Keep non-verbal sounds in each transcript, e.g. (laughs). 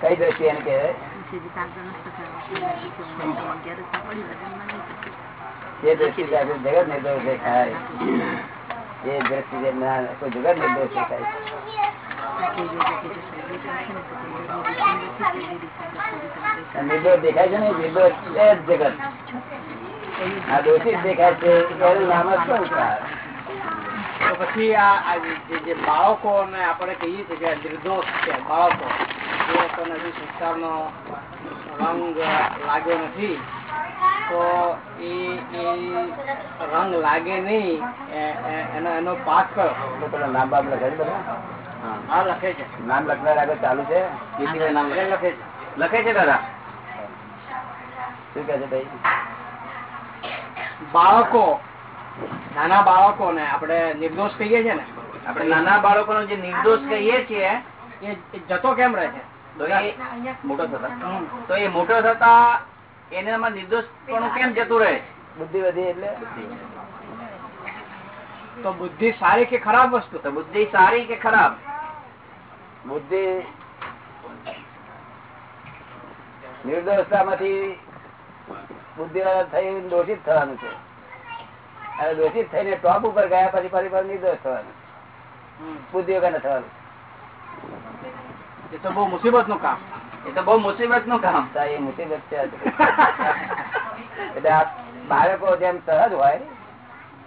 કઈ દ્રષ્ટિ એને કહેવાય? દેખાય છે ને? આ દોષિત દેખાય છે નામ જ સંસાર પછી આ જે- બાળકો આપણે કહીએ છીએ કે નિર્દોષ છે, બાળકો. લોકોને હજી સંસ્કારનો રંગ લાગ્યો નથી તો એ એ રંગ લાગે નહીં એ- એ- એનો એનો પાક કરો. તો નામ બાપ લખે છે હા. લખે છે. નામ લખનાર આગળ ચાલુ છે? નામ લખે. છે. લખે છે દાદા? શું કે છે ભાઈ બાળકો નાના આપડે આપણે નિર્દોષ કહીએ છીએ ને? આપણે નાના બાળકોનો જે નિર્દોષ કહીએ છીએ એ એ જતો કેમ રહે છે? તો એ મોટો થતા. તો એ મોટો થતા એનામાં નિર્દોષ પણ કેમ જતું રહે? બુદ્ધિ વધી એટલે તો બુદ્ધિ સારી કે ખરાબ વસ્તુ? તો બુદ્ધિ સારી કે ખરાબ? બુદ્ધિ નિર્દોષતા માંથી બુદ્ધિ થઈ દોષિત થવાનું છે. અને દોષિત થઈને ટોપ ઉપર ગયા પછી ફરી પર નિર્દોષ થવાનું. બુદ્ધિ વગર ન થવાનું. એ તો બહુ મુસીબતનું કામ. એ તો બહુ મુસીબતનું કામ (laughs) એ મુસીબત છે એટલે બાળકો જેમ સરળ હોય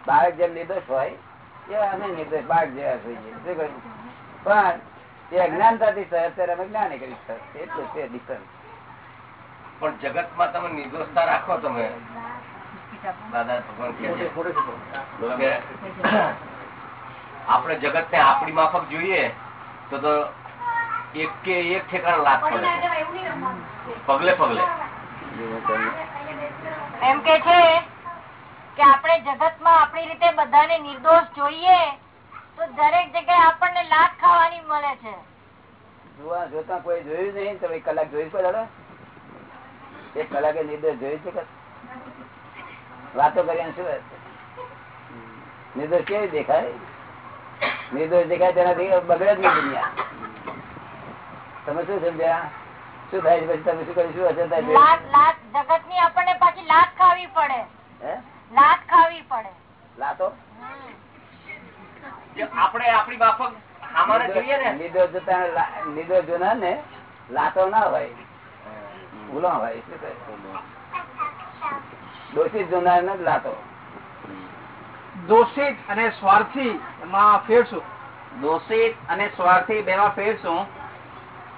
બાળક જેમ નિર્દોષ હોય એ અમે નિર્દોષ બાળક જેવા જોઈએ શું કહ્યું? પણ એ અજ્ઞાનતાથી સહજ ત્યારે અમે જ્ઞાની કરી સહજ એટલું છે ડિફરન્સ પણ જગતમાં તમે નિર્દોષતા રાખો તમે. દાદા ભગવાન કે (coughs) આપણે જગત ને આપણી માફક જોઈએ તો તો એક કે એક ઠેકાણ લાભ પડે પગલે પગલે. એમ કે છે કે આપણે જગતમાં આપણી રીતે બધાને નિર્દોષ જોઈએ તો દરેક જગ્યાએ આપણને લાભ ખાવાની મળે છે. જોવા જોતા કોઈ જોયું નહીં તો એક કલાક જોયું દાદા? એક કલાકે નિર્દોષ જોયું છે વાતો કરી શું છે? નિર્દોષ કેવી દેખાય? નિર્દોષ દેખાય તેનાથી બગડે જ નહીં દુનિયા. તમે શું સમજ્યા? શું થાય છે? પછી તમે શું કરી શું અસર થાય જગતની આપણને પાછી લાત ખાવી પડે. લાત ખાવી પડે. લાતો? જે આપણે આપણી માફક સામાન્ય જોઈએ ને? નિર્દોષ જોતા લા- નિર્દોષ જોનાર ને લાતો ના હોય ભૂલો હોય દોષિત જોનાર ને જ લાતો. દોષિત અને સ્વાર્થી એમાં ફેર શું દોષિત અને સ્વાર્થી બેમાં ફેર શું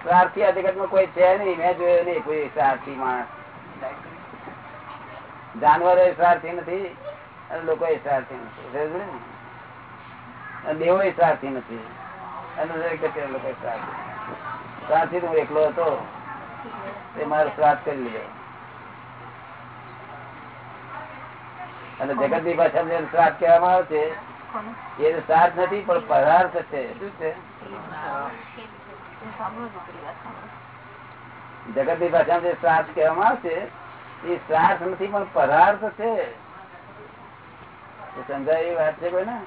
સ્વાર્થી આ જગતમાં કોઈ છે નહીં. મેં જોયો નહીં કોઈ સ્વાર્થી માણસ. જાનવરો સ્વાર્થી નથી અને લોકો સ્વાર્થી નથી. દેવો સ્વાર્થી નથી. અને લોકો સ્વાર્થી. સ્વાર્થી હું એકલો હતો. તે મારો શ્રાદ્ધ કરી લીધો. અને જગતની જેને શ્રાદ્ધ કહેવામાં આવે છે એ શ્રાદ્ધ નથી પણ પદાર્થ છે. શું છે? જગતની ભાષામાં જે શ્રાદ્ધ કહેવામાં આવશે એ શ્રાદ્ધ નથી પણ પદાર્થ છે. સમજાય એ વાત છે કોઈ ને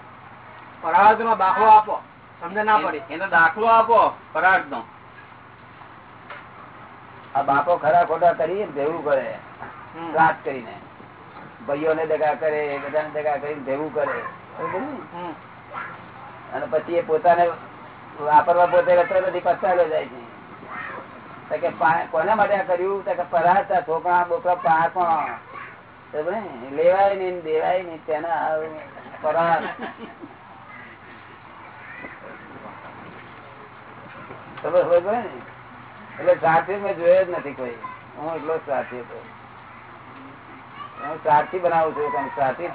પરાર્થ નો દાખલો આપો. સમજ ના પડી. એનો દાખલો આપો પરાર્થ નો આ બાપો ખરા ખોટા કરી ભેવું કરે. શ્રાદ્ધ કરીને. ભાઈઓને દગા કરે બધાને દગા કરીને ભેવું કરે. ને? અને પછી એ પોતાને વાપરવા પોતે નથી પસ્તાલો જાય છે. કે માટે આ કર્યું? કે પરાતા છોકરા, બોકરા પાકો લેવાય નઈ દેવાય નઈ તેના ને. એટલે સાથી મેં જોયો જ નથી કોઈ. હું એટલો સાથી હતો હું સાથી બનાવું છું સાથી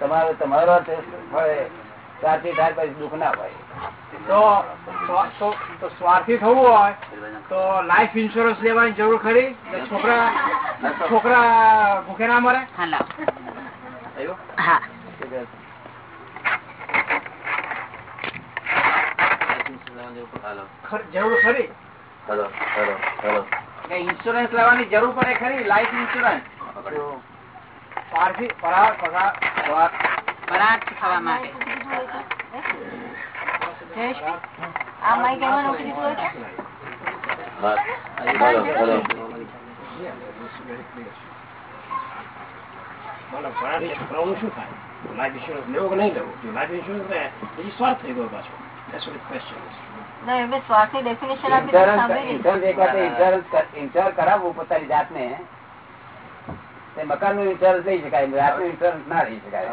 તમારો તમારો ફળે સાથી થાય પછી દુઃખ ના હોય તો સ્વા- તો- તો સ્વાર્થી થવું હોય તો લાઈફ ઇન્સ્યોરન્સ લેવાની જરૂર ખરી? છોકરા છોકરા ભૂખે ના મરે? થયું? હાલો ખર- જરૂર ખરી? હાલો હાલો હાલો. કે ઇન્સ્યોરન્સ લેવાની જરૂર પડે ખરી? લાઈફ ઇન્સ્યોરન્સ સ્વાર્થી પરાગ થવા માટે આ માઇક એમાં નોકરી દીધું હોય છે? બરોબર, બરોબર. બોલો, ઘણાથી છોકરાઓનું શું થાય લાઈફ ઇન્સ્યોરન્સ લેવો કે નહીં લેવો? જો લાઈફ ઇન્સ્યોરન્સ લે પછી સ્વાર્થ થઈ ગયો પાછો. Question is. ના ઇન્સ્યોરન્સ પોતાની જાતને. લઈ શકાય ઇન્સ્યોરન્સ ના લઈ શકાય.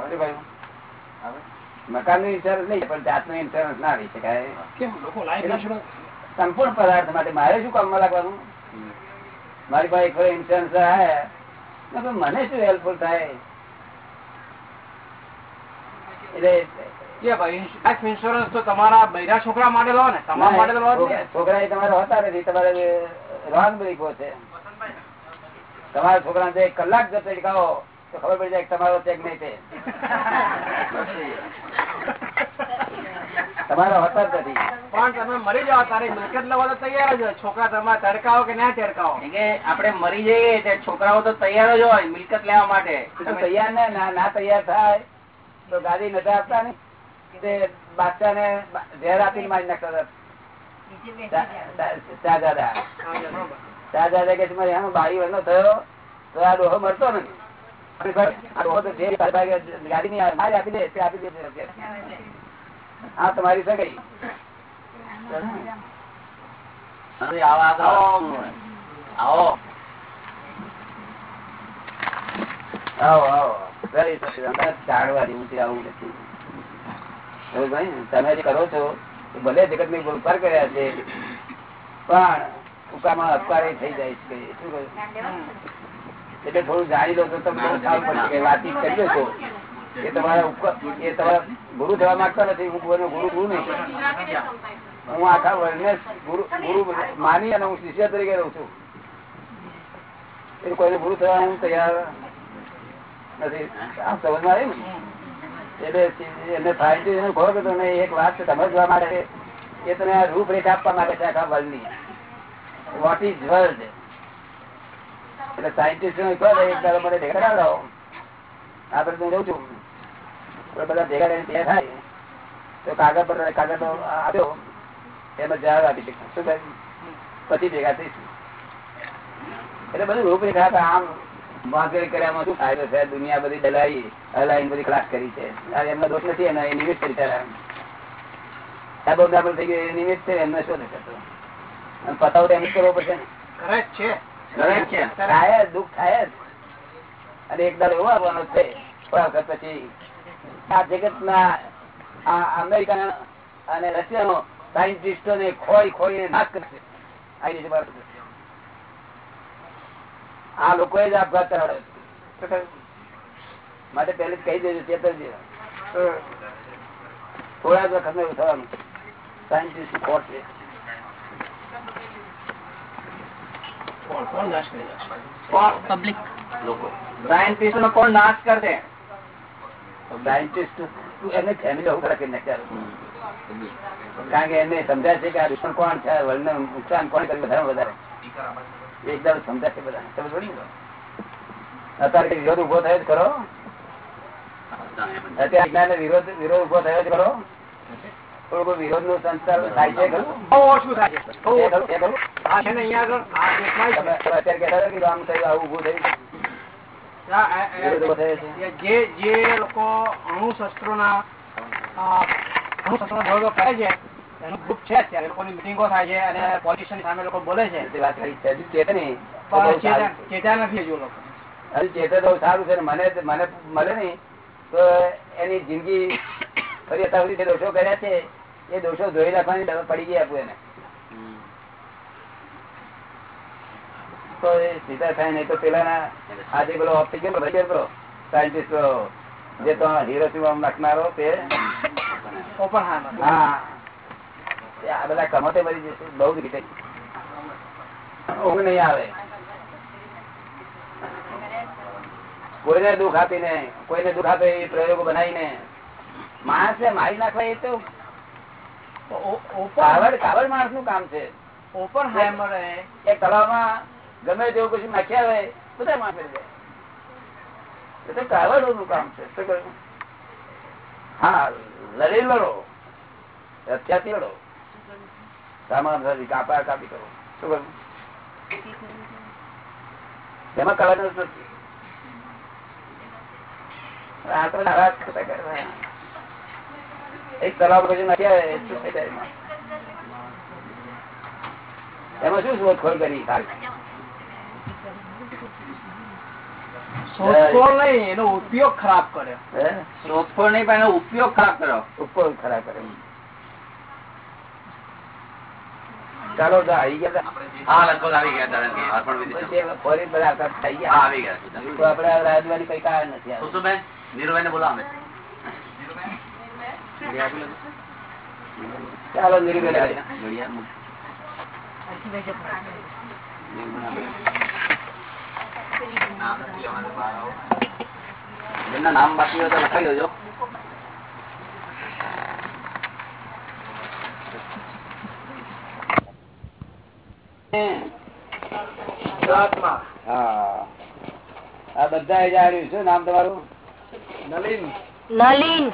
શું કહ્યું? ઇન્સ્યોરન્સ નહીં પણ જાતનું ઇન્સ્યોરન્સ ના લઈ શકાય. સંપૂર્ણ પદાર્થ માટે મારે શું કામમાં લાગવાનું? મારી પાસે એક ઇન્સ્યોરન્સ આવે મને શું હેલ્પફુલ થાય? એટલે કે ભાઈ લાઈફ ઇન્સ્યોરન્સ તો તમારા છોકરા ને કલાક જતો તો ખબર પડી જાય તમારો ચેક નહીં તે. તમારો હતો જ નથી. પણ તમે મરી જાઓ તારી મિલકત લેવા તો તૈયાર જ હોય. છોકરા તમારે તડકાવો કે ના તડકાવો કે આપણે મરી જઈએ ત્યારે છોકરાઓ તો તૈયાર જ હોય મિલકત લેવા માટે. તૈયાર ને ના તૈયાર થાય તો ગાડી નથી આપતા ને? તે બાદશાહ ને ઝેર આપીને મારી નાખતા દાદા દાદા કે તમારે આનો બારી વરનો થયો તો આ ડોહો મરતો નથી. તમારી સગાઈ આવો, નથી. તમે જે કરો છો ભલે જગતની ઉપર કર્યા છે પણ ઉપકારમાં અપકારે થઈ જાય છે. શું કહ્યું? એટલે થોડું જાણી લો તો તમને ખ્યાલ પડશે કે વાતચીત કરી લો એ તમારા એ તમારા ગુરુ થવા માંગતા નથી હું ગુરુ ગુરુ છું નહીં. હું આખા વર્લ્ડને ગુરુ ગુરુ માની અને હું શિષ્ય તરીકે રહું છું. એટલે કોઈને ગુરુ થવા હું તૈયાર નથી. આ સમજમાં આવી ને? એટલે એમને સાયન્ટિસ્ટ એને ખોરો કે તમને એક વાત છે સમજવા માટે એ તમે રૂપરેખા આપવા માટે છે આખા વર્લ્ડની વોટ ઇઝ વર્લ્ડ એટલે સાયન્ટિસ્ટ નો કહો એક દાડો મને ભેગા આપણે હું જઉં છું. બધા ભેગા ત્યાં થાય, તો કાગળ પર, કાગળ તો આપ્યો, એમાં જવાબ આપી શકું. શું કહે પછી ભેગા થઈશું. એટલે બધું રૂપરેખા આમ વાંકરી કર્યામાં શું ફાયદો છે? દુનિયા બધી દલાઈ હલાઈ બધી ક્લાસ કરી છે. એમનો દોષ નથી, એના એ નિમિત્ત કરી ત્યારે ડાબલ થઈ ગયું, એ નિમિત્ત છે, એમને શું નથી થતો? પતાવો એમ કરવો પડશે ને. ખરા છે. થાય દુઃખ થાય અને એક દાડો એવો આવવાનો છે થોડા પછી આ જગત ના આ અમેરિકા અને રશિયાનો સાયન્ટિસ્ટો ને ખોઈ ખોઈને નાશ કરશે. આ લોકો જ આપઘાત કરાવે માટે પેલે કહી દેજો ચેતવજો થોડા જ વખત થવાનું. સાયન્ટિસ્ટ ખોટ છે. કોણ કોણ નાશ કરી નાખશે પબ્લિક લોકો. સાયન્ટિસ્ટ નો કોણ નાશ કરશે સાયન્ટિસ્ટ કરે કે કારણ કે એને સમજાય છે કે આ દુશ્મન કોણ છે? વર્લ્ડ નુકસાન કોણ કર્યું વધારે વધારે. એકદમ સમજાય છે બધા પડી અત્યારે વિરોધ ઊભો થયો જ અત્યારે વિરોધ વિરોધ ઊભો થયો જ ખરો? થોડું વિરોધ નો સંસ્કાર થાય છે. ઓછું. થાય છે. ને જે લોકો અણુ શસ્ત્રોના અ, અણુ શસ્ત્રો ધોરણો કરે છે એનું ગ્રુપ છે અત્યારે. લોકોની મિટિંગો થાય છે અને પોલિટિશિયન સામે લોકો બોલે છે. વાત કરી. ચેતા નથી હજુ લોકો. હજુ ચેતા તો સારું છે મને મને મળે નહીં. તો એની જિંદગી ફરી અત્યાર સુધી જે દોષો કર્યા છે એ દોષો ધોઈ રાખવાની પડી ગઈ આપું એને. તો એ સીધા થાય નહીં તો પેલા આજે પેલો ઓપ્ટિક ગયો સાયન્ટિસ્ટ જે તો હિરોશીમા નાખનારો તે હા. આ બધા કમતે જશે બહુ જ રીતે. ઊંઘ નહીં આવે. કોઈને દુઃખ આપીને કોઈને દુઃખ આપે એ પ્રયોગો બનાવીને માણસે મારી નાખવા એ તો કાવડ કાવડ માણસનું કામ છે. ઓપન હાર્મર એક તળાવમાં ગમે તેવું કશું નાખ્યા હોય બધા માણસ એ તો કાવડનું કામ છે. શું કહ્યું? હા લડી લડો અત્યારથી લડો સામાન કાપા કાપી કરો. શું કહ્યું? એમાં કલર નથી. આ નારાજ કરતા. એક તલાવ પછી એમાં. શું શોધખોળ કરી ખાલી? શોધખોળ નહીં એનો ઉપયોગ ખરાબ કર્યો શોધખોળ નહીં પણ એનો ઉપયોગ ખરાબ કર્યો ઉપર ખરા કરે. ચાલો આવી ગયા તા. હા આવી ગયા તારા અર્પણ વિધિ પછી હવે ફરી બધા આવતા થઈ હા ગયા આવી ગયા. તો આપડે રાજવાની કઈ કારણ નથી નીરુભાઈ ને બોલાવે નામ બાકી હોય તો લખાઈ દેજો. આ બધા જાણ્યું શું નામ તમારું? નલિન. નલિન નલિન. નલિન નલિન નલિન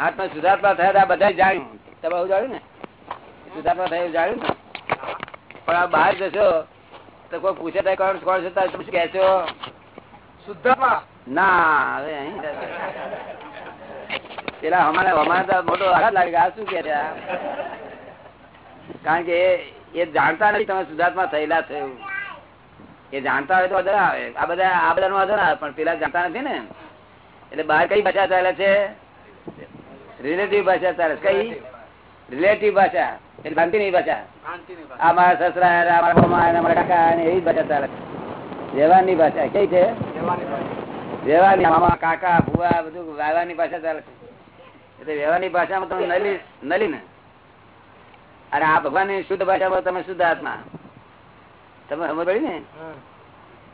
આત્મા સુધાર્થમાં થયા બધા જાણ્યું. તમે જાણ્યું ને? સુધાર્થમાં થયું જાણ્યું ને? પણ આ બહાર જશો તો કોઈ પૂછે કોણ કોણ છે તમે શું કહે છો શુદ્ધાત્મા. ના હવે અહીં પેલા અમારે અમારે તો મોટો આઘાત લાગે આ શું કે કારણ કે એ- જાણતા નથી તમે સુધાર્થમાં થયેલા છો એવું. એ જાણતા હોય તો અધર આવે. આ બધા આ બધા વાંધો અધર આવે પણ પેલા જાણતા નથી ને. એટલે બહાર કઈ ભાષા ચાલે છે? રિલેટિવ ભાષા ચાલે કઈ? રિલેટિવ ભાષા. એટલે ભ્રાંતિની ભાષા. આ મારા સસરા મારા મામા મારા કાકા એવી ભાષા ચાલે છે. વ્યવહારની ભાષા. કઈ છે? રહેવાની મામા કાકા ભુવા બધું વાવાની ભાષા ચાલે છે. એટલે વ્યવહારની ભાષામાં તમે નલી નલી ને. અને આ ભગવાનની શુદ્ધ ભાષામાં તમે શુદ્ધ આત્મા. તમે સમજ પડી ને?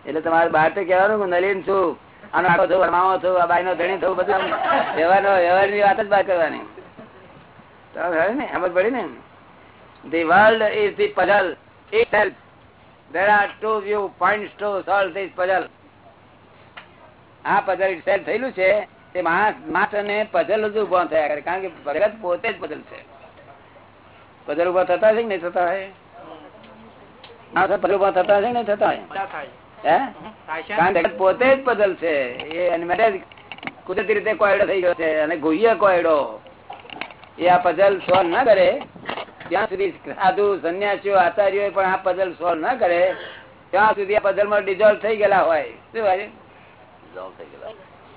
એટલે તમારે બહાર તો કહેવાનું નલીન છું આનો આખો છું મામો છું આ બાઈ નો ધણી થવું બધું વ્યવહારનો વ્યવહારની વાત જ બહાર કરવાની. ને સમજ પડી ને? The world is the puzzle it help there are two view points to solve this puzzle. આ પઝલ ઇટસેલ્ફ થયેલું છે તે માણસ ને પઝલ જ ઊભો થયા કરે કારણ કે ભગત પોતે જ પઝલ છે. પઝલ ઊભા થતા છે કે નહીં થતા હોય થતા છે થતા પોતે જ છે. એ કુદરતી રીતે કોયડો થઈ ગયો છે અને ગુહ્ય કોયડો. એ આ પઝલ સોલ્વ ના કરે ત્યાં સુધી સાધુ સંન્યાસીઓ આચાર્યો પણ આ પઝલ સોલ્વ ના કરે ત્યાં સુધી આ પઝલમાં ડિઝોલ્વ થઈ ગયેલા હોય. શું હોય?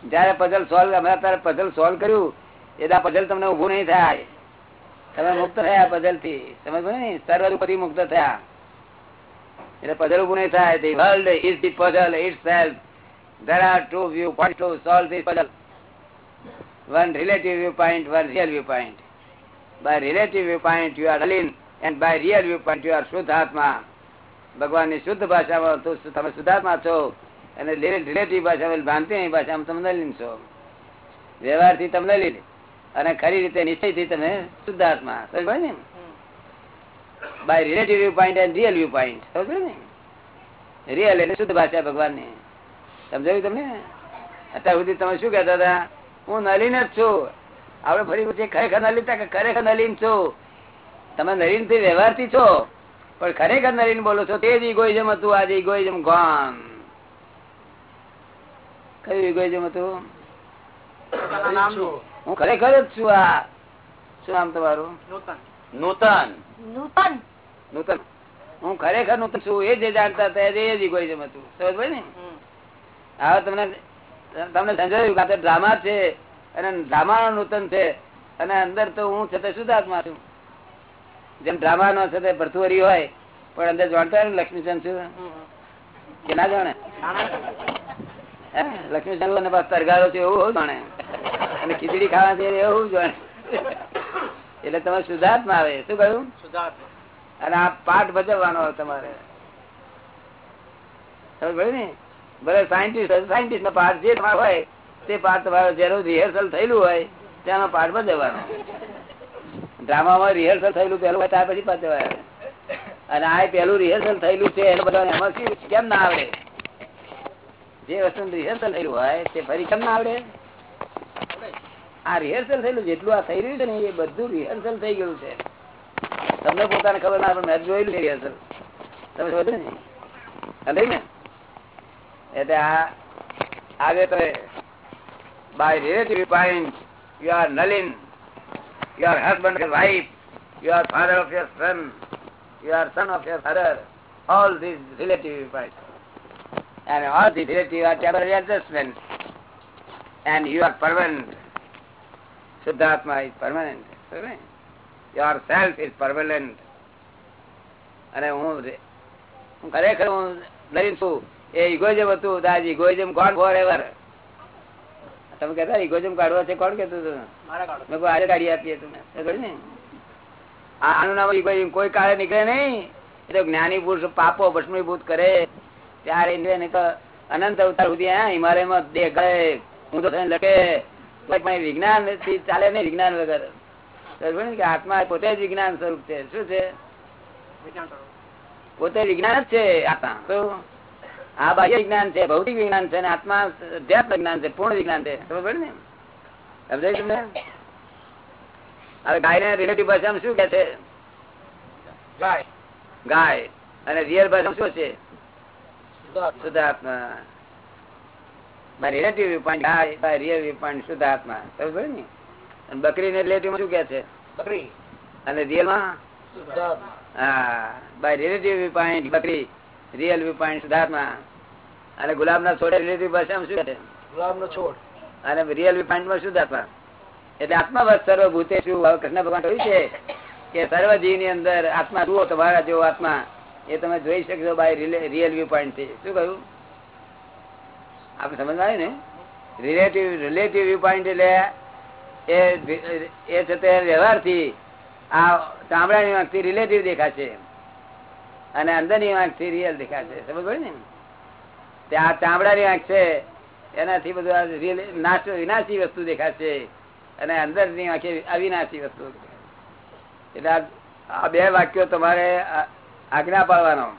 જયારે પઝલ સોલ્વ અમે અત્યારે પઝલ સોલ્વ કર્યું એટલે આ પઝલ તમને ઉભું નહીં થાય. તમે મુક્ત થયા પઝલથી સમજ ને સર્વરૂપથી મુક્ત થયા. એટલે પઝલ ઉભું નહીં થાય the world is the puzzle itself there are two viewpoints to solve this puzzle one relative viewpoint one real viewpoint by relative viewpoint you are Alin and by real viewpoint you are શુદ્ધાત્મા ભગવાનની શુદ્ધ ભાષામાં તો તમે શુદ્ધાત્મા છો અને relative ભાષામાં ભ્રાંતિની ભાષામાં તમે નલિન છો વ્યવહારથી તમે નલિન અને ખરી રીતે નિશ્ચયથી તમે શુદ્ધાત્મા સમજ ને by relative view point and real view point સમજો ને? રિયલ એટલે શુદ્ધ ભાષા ભગવાનની. સમજાયું તમને? અત્યાર સુધી તમે શું કહેતા હતા? હું નલીન જ છું. આપણે ફરી પછી ખરેખર નલીન કે ખરેખર નલીન છું. તમે નલીનથી વ્યવહારથી છો. પણ ખરેખર નલીન બોલો છો તે જ ઇગોઇઝમ હતું. આજે ઇગોઇઝમ ગોન કયું ઇગોઇઝમ હતું? હું ખરેખર જ છું આ. શું નામ તમારું? નૂતન. નૂતન. નૂતન. નૂતન. હું ખરેખર નૂતન છું એ જે જાણતા હતા એ જ ઇગોઇઝમ હતું. સમજ ભાઈ ને? હવે તમને તમને સમજાયું કે ડ્રામા છે અને ડ્રામા નૂતન છે અને અંદર તો હું છતાં શુદ્ધાત્મા છું. જેમ ડ્રામા નો છે તે ભરતુવરી હોય પણ અંદર જાણતા હોય ને લક્ષ્મીચંદ છું કે ના જાણે? લક્ષ્મીચંદ પાછો તરગારો છે એવું એવું જાણે. અને ખીચડી ખાવા છે એવું જાણે. એટલે તમે શુદ્ધાત્મા આવે. શું કહ્યું? અને આ પાઠ ભજવવાનો તમારે. સમજ ને? ભલે સાયન્ટિસ્ટ સાયન્ટિસ્ટ નો પાઠ જે તમારો હોય તે પાઠ તમારો જેનું રિહર્સલ થયેલું હોય ત્યાંનો પાઠ ભજવવાનો. ડ્રામામાં રિહર્સલ થયેલું પેલું હોય ત્યાર પછી ભજવાય અને આ પેલું રિહર્સલ થયેલું છે એને બધા એમાં કેમ ના આવડે? જે વસ્તુ રિહર્સલ થયેલું હોય તે ફરી કેમ ના આવડે? આ રિહર્સલ થયેલું જેટલું આ થઈ રહ્યું છે ને, એ બધું રિહર્સલ થઈ ગયું છે. તમને પોતાને ખબર ના મેં જોયેલું છે રિહર્સલ તમે જોયું ને? એટલે આ આજે તો by relative point you are Nalin you are husband wife you are father of your son you are son of your father all these relative points. And all these relative are temporary adjustments and you are permanent. Siddhartma is permanent your self is permanent અને હું હું ખરેખર હું નવીન છું. એ egoism હતું દાદી. Egoism કોણ? Four ever તમે કહેતા ઇગોઇઝમ કાઢવા છે? કોણ કેતું હતું? મેં આજે કાઢી આપીએ તમે આનું નામ ઇગોઇઝમ કોઈ કાળે નીકળે નહીં. એ તો જ્ઞાની પુરુષ પાપો ભસ્મીભૂત કરે. ત્યારે તો અનંત અવતાર સુધી હિમાલયમાં દેખાય. હું તો લટકે પણ વિજ્ઞાનથી ચાલે નહીં વિજ્ઞાન વગર. કે આત્મા પોતે જ વિજ્ઞાન સ્વરૂપ છે. શું છે? પોતે વિજ્ઞાન જ છે આત્મા. તો આ બાહ્ય વિજ્ઞાન છે ભૌતિક વિજ્ઞાન છે અને આત્મા અધ્યાત્મ વિજ્ઞાન છે પૂર્ણ વિજ્ઞાન છે. ખબર ને? સમજાય તમને? હવે ગાય ને રિલેટિવ ભાષામાં શું કે છે? ગાય. ગાય. અને રિયલ ભાષામાં શું છે? શુદ્ધાત્મા. ને? અને બકરી ને રિલેટિવ શું કે છે? બકરી. અને રિયલમાં? હા બાય રિલેટિવ વ્યૂ બકરી. રિયલ વ્યૂ પોઈન્ટ શુદ્ધાત્મા અને ગુલાબ ના છોડે રિલેટિવ ભાષામાં શું છે? ગુલાબનો છોડ. અને રિયલ વ્યૂ માં શુદ્ધાત્મા એટલે આત્મા સર્વ ભૂતે શું કૃષ્ણ ભગવાન કહ્યું છે કે સર્વ જીવની અંદર આત્મા જુઓ તમારા જેવો આત્મા. એ તમે જોઈ શકશો બાય રિયલ વ્યૂ પોઈન્ટથી. શું કહ્યું? આપણે સમજ આવે ને? રિલેટિવ રિલેટિવ વ્યૂ પોઈન્ટ એટલે એ છે તે વ્યવહારથી આ ચામડાની વાંકથી રિલેટિવ દેખાશે. અને અંદરની વાંકથી રિયલ દેખાશે. સમજ પડે ને? તે આ ચામડાની વાંક છે, એનાથી બધું નાશ, વિનાશી વસ્તુ દેખાશે. અને અંદરની વાંખે અવિનાશી વસ્તુ એટલે આ- બે વાક્યો તમારે આજ્ઞા પાડવાનો.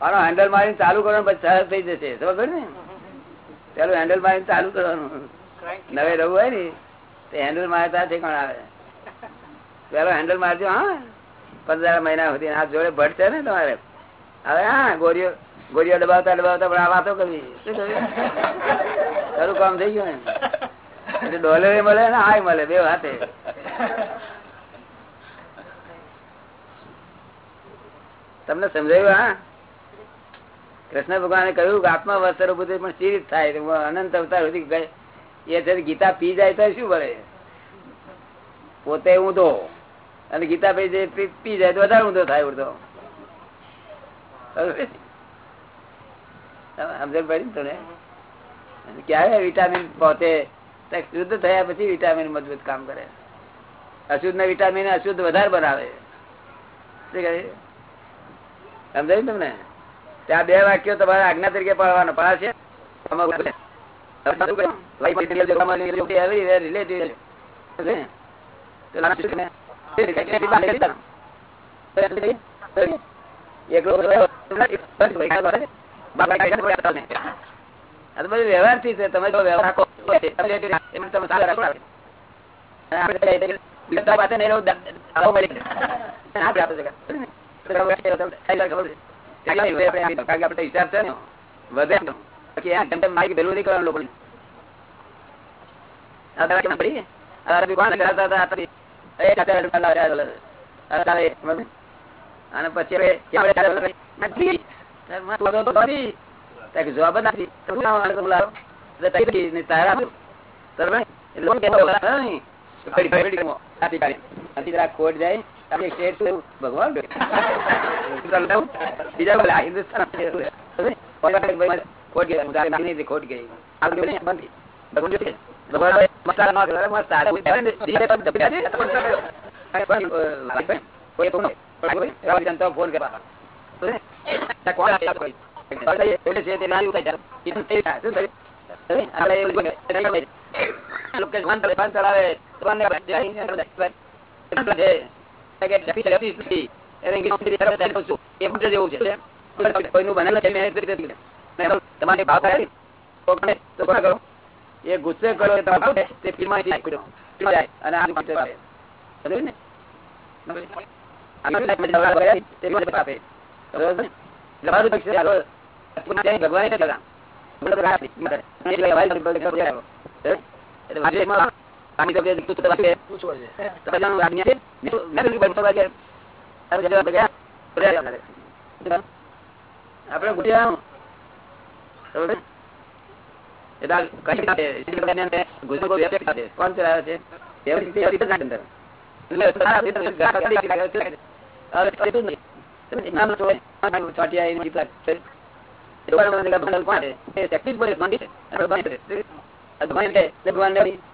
આનો હેન્ડલ મારીને ચાલુ કરવાનું પછી સહજ થઈ જશે. સમજ ને? પેલું હેન્ડલ મારીને ચાલુ કરવાનું. નવે રવું હોય ને, તો હેન્ડલ મારતા ઠેકાણ આવે. પેલો હેન્ડલ મારજો, હા. પંદર મહિના સુધી. આ જોડે ભટશે ને તમારે. હવે હા, ગોરીઓ ગોરીઓ દબાવતા દબાવતા પણ આ વાતો કરવી. ખરું કામ થઈ ગયું ને? એટલે ડોલર મળે ને હાય મળે, બે હાથે. તમને સમજાયું, હા? કૃષ્ણ ભગવાને કહ્યું કે આત્મા વસ્ત્ર પણ સ્થિર થાય અનંત અવતાર સુધી એ છે ગીતા પી જાય તો શું ભરે પોતે ઊંધો. અને ગીતા પી જાય પી- જાય તો વધારે ઊંધો થાય ઉડતો. સમજણ પડી તને ક્યારે વિટામિન પોતે? શુદ્ધ થયા પછી વિટામિન મજબૂત કામ કરે. અશુદ્ધ ના વિટામિન અશુદ્ધ વધારે બનાવે. શું કહે સમજાયું તમને? ત્યાં બે વાક્યો તમારે આજ્ઞા તરીકે પાડવાનો relative છે. બધું વ્યવહારથી છે, તમે જો વ્યવહાર તમે આપે છે. ને વધે માઇક ભેલું નહીં કરવાનું લોકોને. જવાબ નથી. ખોટ જાય ભગવાન બીજા બોલે, હિન્દુસ્તાન ખોટ ગઈ. ખોટ ગઈ. ફોન કરવા. તો ને, ત્યાં કોણ આવે? કોઈ? એટલે છે તે નાની ઉતારી જાય. એ શું થઈ જાય? શું થયું? હવે આપણે એવું બોલે, નહીં બોલે. લોકો કે વાન ચલાવે, તમારે ભાવ થાય તો કરો? એ ગુસ્સે કરો તે. પીરમાં જાય અને આ. ને? ભગવાને છે તો રાત ગયા પાણી તો બે તું તો વાંચે. પૂછવા છે તો પછી આજ્ઞા છે. મેં તો- તો શું કર્યું? વાંચે. આપણે ગયા. આપણે. આપણે બરોબર? એટલે કઈ રીતે છે? એ ગુજરાત કોઈ વ્યક્ત છે. કોણ ચલાવે છે? વ્યવસ્થિત વ્યવસ્થિત જ નાખે અંદર. એટલે સારા રીતે ગાડી કરી દીધી, ઘા કરી તો તું નહીં. નામ તો છો, ચોટિયા એની લાગે છે. એ ભગવાનના અંદર ભગવાન કોણ છે? એ શક્તિ પર છે. ભગવાન છે. ભગવાન છે, ભગવાન ભગવાન દે. બધું કરે. આપણે. લાગી ગયો. ના બધા લાગે. બધા લાગે કે લાગે. લાગે. છે. રાત કરે ને કે બધા કરવું છે. એમ ના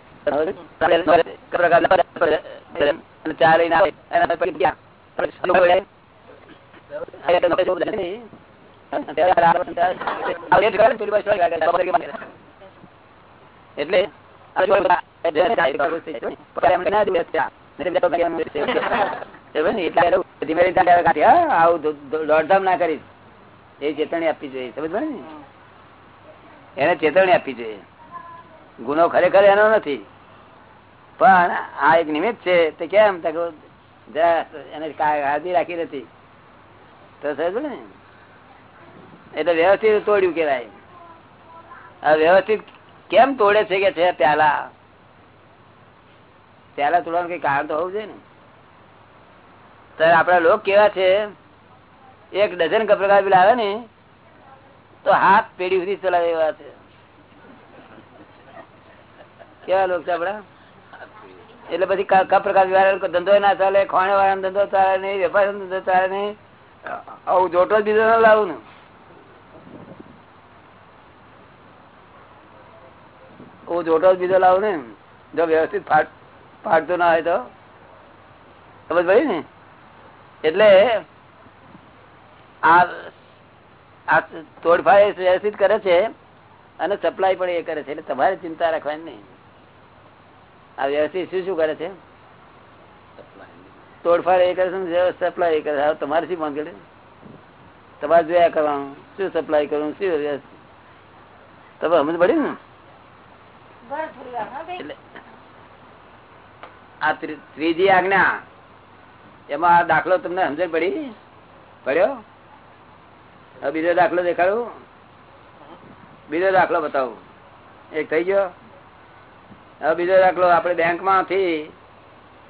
એટલે દોડધામ ના કરીશ એ ચેતવણી આપવી જોઈએ સમજ ને એને ચેતવણી આપવી જોઈએ ગુનો ખરેખર એનો નથી પણ આ એક નિમિત્ત છે, તે કેમ? એને હાજરી રાખી નથી. તો સમજ ને? એટલે વ્યવસ્થિત તોડ્યું કેવાય આ વ્યવસ્થિત કેમ તોડે છે કે છે પ્યાલા? પ્યાલા તોડવાનું કઈ કારણ તો હોવું જોઈએ ને? તો આપડા લોક કેવા છે? એક ડઝન કપડા પેલા આવે ને, તો હાથ પેઢી સુધી ચલાવે એવા છે. કેવા લોક છે આપડા એટલે પછી ક- કપ પ્રકાર વ્યવહાર ધંધો ના ચાલે ખોણે વાળા ધંધો ચાલે નહીં વેપાર ધંધો ચાલે નહીં. આવું જોટો જ બીજો ના લાવું ને. હું જોટો જ બીજો લાવું ને. જો વ્યવસ્થિત ફાટ ફાટતો ના હોય તો. સમજ પડી ને? એટલે આ તોડફાડ વ્યવસ્થિત કરે છે અને સપ્લાય પણ એ કરે છે. એટલે તમારે ચિંતા રાખવાની નહીં. આ વ્યવસ્થિત શું શું કરે છે? તોડફાડ એ કરે છે સપ્લાય કરે છે? તમારે શું માંગ તમારે જોયા કરવાનું. શું સપ્લાય કરવાનું શું વ્યવસ્થિત? તમે સમજ પડ્યું ને? આ ત્રી- ત્રીજી આજ્ઞા. એમાં આ દાખલો તમને સમજણ પડી? પડ્યો? બીજો દાખલો દેખાડું. બીજો દાખલો બતાવું. એક થઈ ગયો? હવે બીજો દાખલો બેંકમાંથી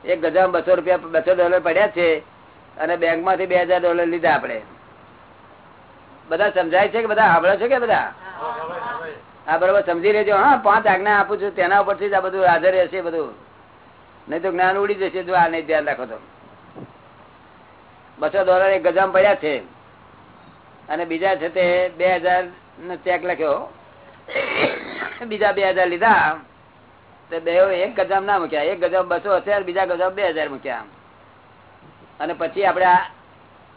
એક ગજા બસો રૂપિયા, બસો ડોલર પડ્યા છે અને બેંકમાંથી બે હજાર ડોલર લીધા આપણે. બધા સમજાય છે કે બધા આવડે છે કે બધા? હા, બરોબર, સમજી લેજો. હા, પાંચ આજ્ઞા આપું છું, તેના ઉપરથી જ આ બધું હાજર રહેશે બધું. નહીં તો જ્ઞાન ઉડી જશે, જો આ નહીં ધ્યાન રાખો તો. બસો ડોલર એક ગજામ પડ્યા છે અને બીજા છે તે બે હજાર નો ચેક લખ્યો. બીજા બે હજાર લીધા. તે બે એક ગજામ ના મૂક્યા. એક ગજામ બસો હજાર બીજા ગજામ બે હજાર મૂક્યા અને પછી આપણે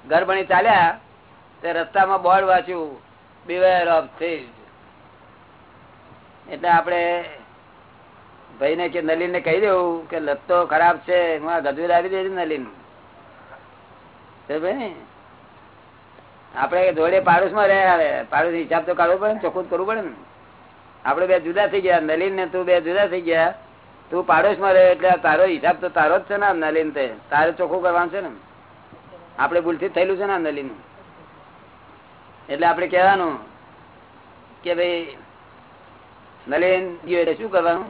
ઘર ભણી ચાલ્યા, તે રસ્તામાં બોર્ડ વાંચ્યું બીવેર ઓફ થીવ એટલે આપણે ભાઈને કે નલીન ને કહી દેવું કે, લત્તો ખરાબ છે, હું આ ગજુ આવી દેજો નલીન ભાઈ, આપણે જોડે પાડોશમાં રહ્યા પાડોશ હિસાબ તો કાઢવો પડે ને, ચોખ્ખું કરવું પડે ને. આપડે બે જુદા થઈ ગયા. નલીન ને તું બે જુદા થઈ ગયા. તું પાડોશમાં રહે એટલે તારો હિસાબ તો તારો જ છે ને નલિન તે. તારે ચોખ્ખું કરવાનું છે ને? આપડે ભૂલથી થયેલું છે ને નલિન? એટલે આપડે કેવાનું કે ભાઈ, નલિન, ગયો એટલે શું કરવાનું?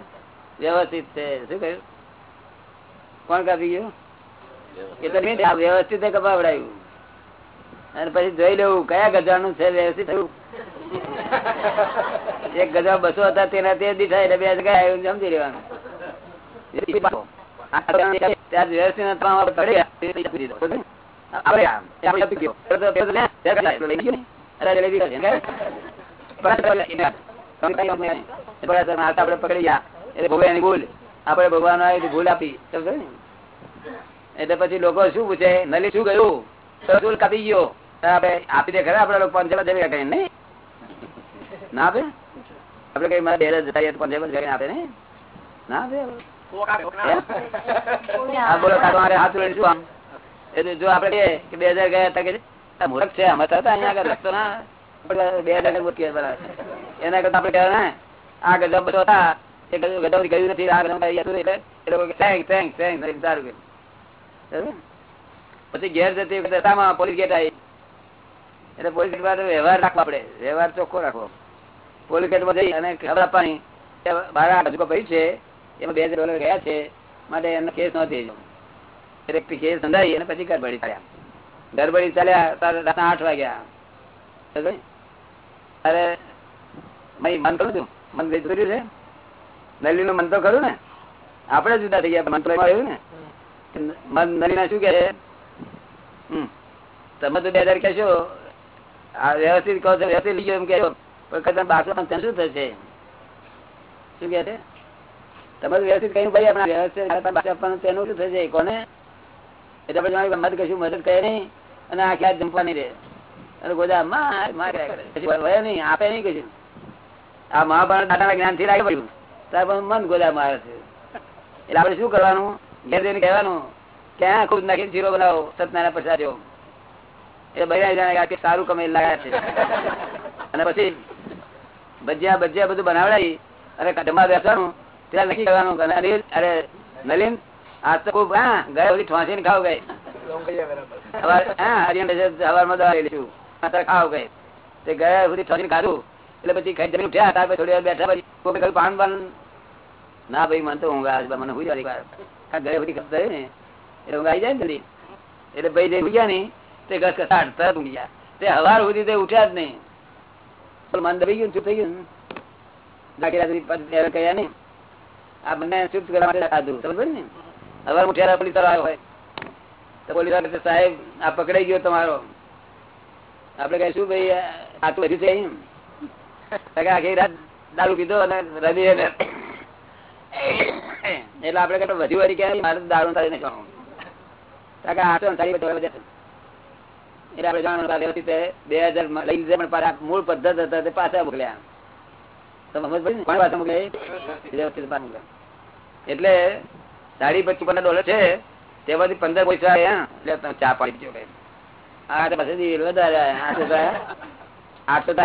વ્યવસ્થિત છે. શું કહ્યું? કોણ કાપી ગયું? મેં આ વ્યવસ્થિત કપાવડાયું. અને પછી જોઈ લેવું, કયા ગજાનું છે, વ્યવસ્થિત થયું? (laughs) એક ગજા બસો હતા તેના તે દી એટલે બે સમજી લેવાનું. આપડે પકડી ગયા. ભૂલ. આપડે ભગવાન ભૂલ આપી. એટલે પછી લોકો શું પૂછે? નલી શું ગયું કાપી ગયો. આપી દે ખરા આપડે પંચાયત જમી ના આપે? આપડે કઈ મારે હજાર જતા પંજાબ જઈને આપે ને? ના આપે? જો આપડે બે હજાર ગયા હતા કે છે અમે તો હતા અહીંયા આગળ ના. બે હજાર. એના કહેવાય ને આ બધો હતા ગયું નથી આ ગજબ એ લોકો કે thanks, thanks, thanks, સારું કહ્યું. બરાબર? પછી ઘેર જતી પોલીસ ગેટ આવી. એટલે પોલીસ ગેટ વ્યવહાર રાખવો આપડે વ્યવહાર ચોખ્ખો રાખવો. પોલીસ ગેટમાં જઈ અને ખબર આપવાની બાર હજુ ભાઈ છે, એમાં બે હજાર ડોલર ગયા છે, માટે એનો કેસ નહોતી એટલે કેસ નોંધાઈ અને પછી ગરબડી ચાલ્યા ગરબડી ચાલ્યા તારે રાતના આઠ વાગ્યા. અરે મન કરું છું મન કર્યું છે? નલિનનું મન તો ખરું ને? આપડે જુદા થઈ ગયા મન તો આવ્યું ને? મન નલિના શું કે તમે તો બે હજાર કહેશો. વ્યવસ્થિત કહો છો, વ્યવસ્થિત લીધો એમ કહેશો. પણ કદાચ બારસો શું થશે? લાગે પડ્યું તાર પણ મન ગોદા મારે છે. એટલે આપણે શું કરવાનું? ઘેર જઈને કહેવાનું, ક્યાં ખુદ નાખીને શીરો બનાવો, સત્યનારાયણ પ્રસાદ એ બધા સારું કમાઈ લાગ્યા છે. અને પછી ભજીયા ભજીયા બધું બનાવડાવી અને કઢમાં બેસવાનું, ત્યાં નક્કી કરવાનું અનિલ અરે નલિન આજ તો ખૂબ, હા ગયા બધી ને ખાવ ગઈ. હા એટલે પછી થોડી વાર બેઠા પછી કોઈ પાન પાન. ના ભાઈ, મને તો ઊંઘ આવે મને વાર. ગયા બધી ખબર ને, એટલે આવી જાય ને જલ્દી. એટલે ભાઈ જે ઉગ્યા તે ઘસ હવાર સુધી ઉઠ્યા જ નહીં. મન દબાઈ ગયું ચૂપ થઈ ગયું ભાઈ, આ તો હજુ છે આખી રાત દારૂ પીધો અને રમી એટલે આપડે કહેતો, વધી વરી ક્યાં? મારે દારૂ તારી નહીં કારણ કે આઠસો ને બધા બધા. એટલે આપણે જાણવાનું વ્યવસ્થિત ડોલર છે, તેમાંથી પંદર પૈસા ચા પાડી દો કઈ આ પછી આઠસો તો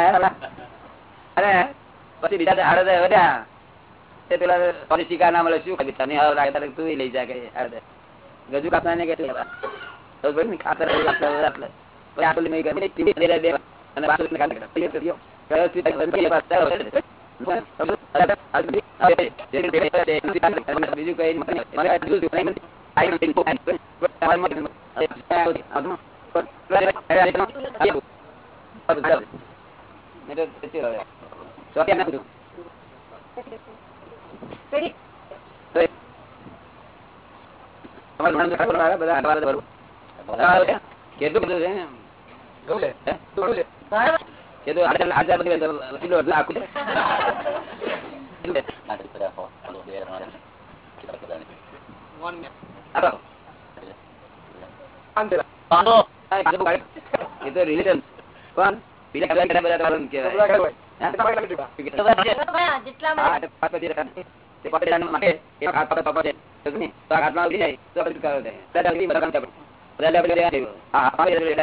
અરે પછી બીજા હાડે આડે વધ્યા. પેલા પોલિસી કાર ના મળે, શું કરી તને લઈ જા કે આડે ગજુ ખાતર. બાજુ કઈ. તમારે ઘણા બધા. કેટલું બધું છે એ તો religion. કોણ? બીજા કેટલા બધા વાળાને કહેવાય. જેટલા માટે. પાપા પાપા છે. સમજ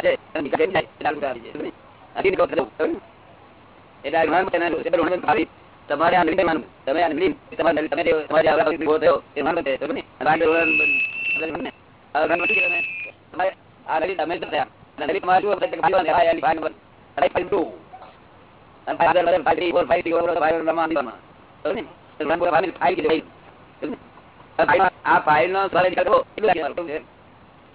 ને?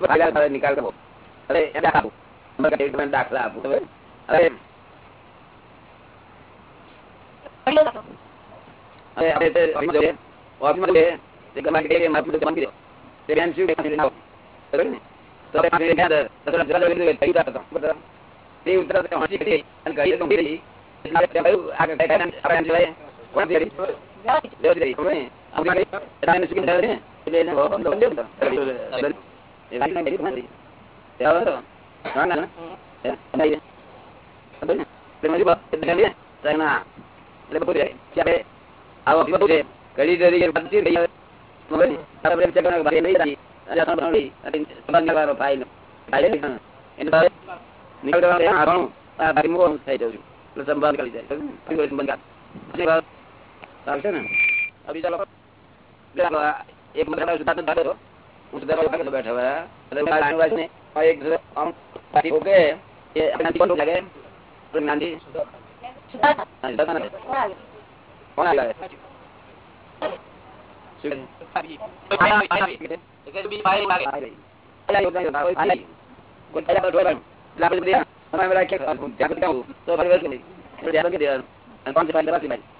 બધા કરો અરે દાખલા આપું બધા અરે હા, પાંચ હજાર લેવા છે. અને નીકળે નહીં જાય. એટલે આ લોકો આવી જાય. સમજ ને? આથી નીકળો થતું. સમજ ને? એટલે આ ઋણાનું તેના છે. પેલું ઋણાનું આ નિર્ણય માનવું. તમે આ નિર્ણય, તમારે તમે જે તમારી આ વખતે ઊભો થયો, એ માનવું છે. સમજ ને? અને આ ઋણાનું બધા ને. આ ઋણાનું શું કહેવાય? તમારે આ નદી તમે જ થયા. અને નદી તમારે શું થશે કે ભાઈ આ એની ભાઈ નંબર. અને ભાઈ two. અને five other, five three, four, five three, four, five રમવા માંડવામાં. સમજ ને? તો રમવા માટે ફાઇલ ફાઇલ કીધી, ફાઇલ. સમજ ને? આ ફાઇલ- આ ફાઇલ નો સ્વર નીકળવો કેટલું લાગે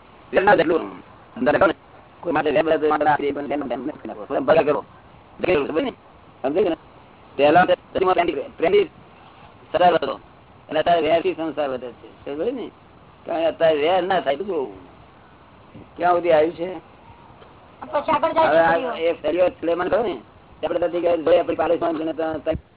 ક્યાં સુધી આવ્યું છે પછી આગળ હવે જાય આ એક સરિયો લેમન કરો ને આપણે ત્યાંથી ગયા, જોઈએ આપણી પાડોશમાં જઈને ત્યાં- ત્યાં